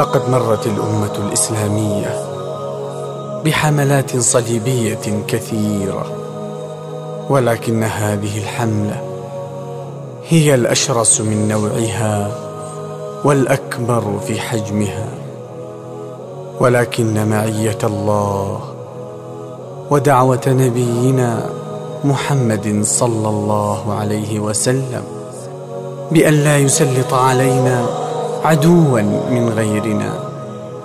لقد مرت الأمة الإسلامية بحملات صليبية كثيرة ولكن هذه الحملة هي الأشرس من نوعها والأكبر في حجمها. ولكن معية الله ودعوة نبينا محمد صلى الله عليه وسلم بأن لا يسلط علينا عدوا من غيرنا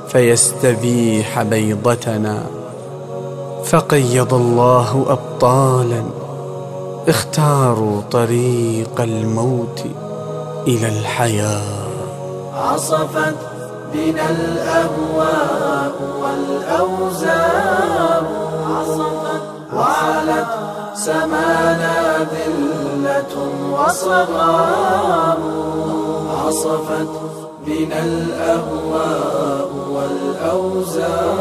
فيستبيح بيضتنا. فقيض الله أبطالا اختاروا طريق الموت إلى الحياة. عصفت بنا الأهواء والأوزار وعلت سمانا ذلة وصغار. عصفت بنا الأهواء والأوزار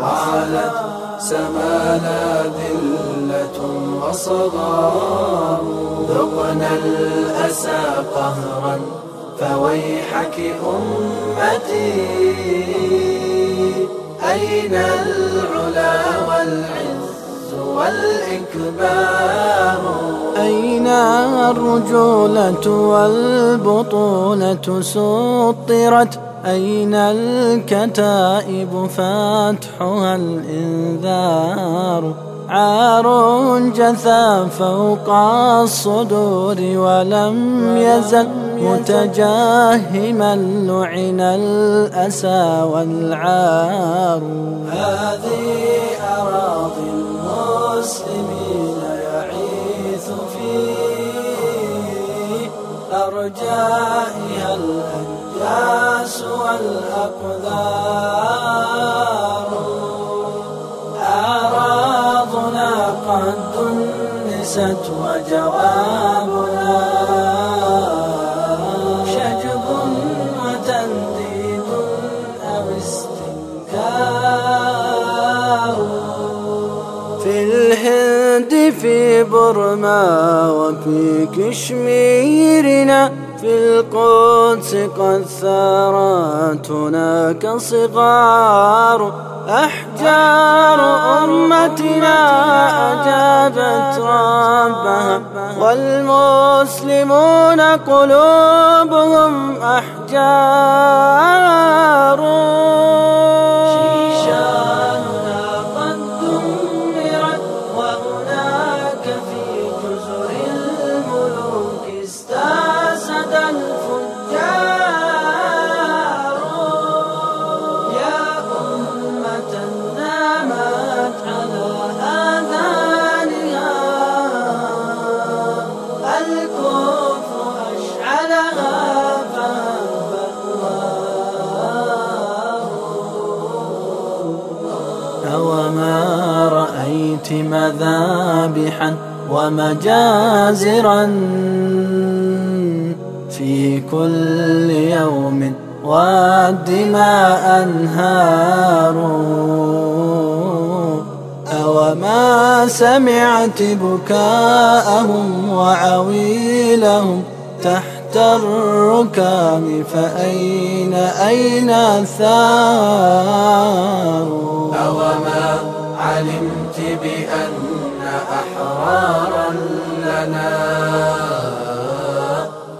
وعلت سمانا ذلة وصغار ذقنا الأسى قهرا فويحك أمتي. أين العلا والعز؟ والإكبار أين الرجولة والبطولة سطرت؟ أين الكتائب فاتحها الإنذار؟ عار جثى فوق الصدور ولم يزل متجاهما لعن الأسى والعار. هذه أرجائها الأنجاس والأقدار. أعراضنا قد دنست وجوابنا في برما وفي كشميرنا في القدس قد ثارت هناك صغار أحجار أمتنا أجابت ربها والمسلمون قلوبهم أحجار. رأيت مذابحا ومجازرا في كل يوم والدماء أنهار. أوما سمعت بكاءهم وعويلهم تحت الركام فأين أين الثار؟ أوما علمت بأن أحرارا لنا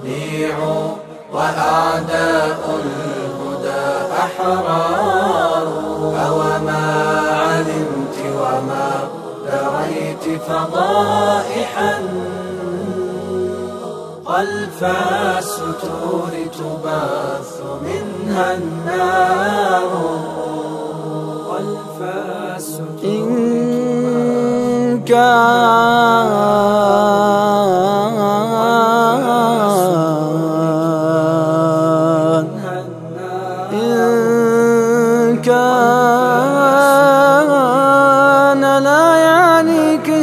بيعوا وأعداء الهدى أحرار. أوما علمت وما دريت فضائحا خلف الستور تباث منها النار.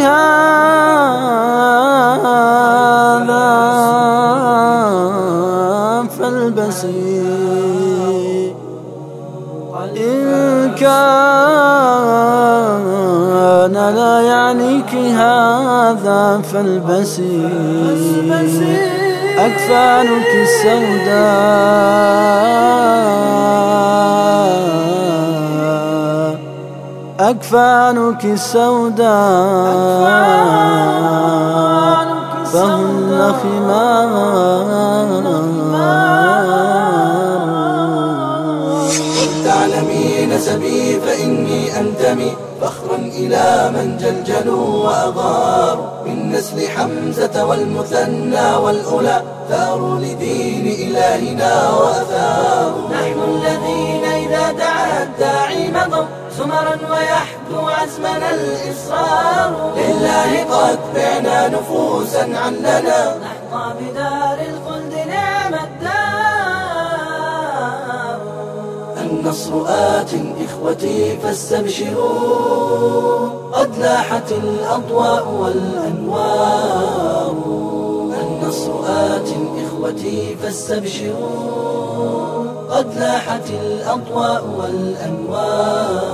هذا فالبسي إن كان لا يعنيك هذا فالبسي أكفانك السوداء. أكفانك السوداء. فهن خمار. تعلمين سبي فإني أنتمي فخرا إلى من جلجلوا وأغاروا من نسل حمزة والمثنى والأولى ثاروا لدين إلهنا وأثاروا نحن الذين إذا دعا الداعي مضوا سمرا ويحدو عزمنا الإصرار. لله قد بعنا نفوسا عننا نحظى بدار الخلد نعم الدار. النصر آت إخوتي فاستبشروا. قد لاحت الأضواء والأنوار. النصر آت إخوتي فاستبشروا. قد لاحت الأضواء والأنوار.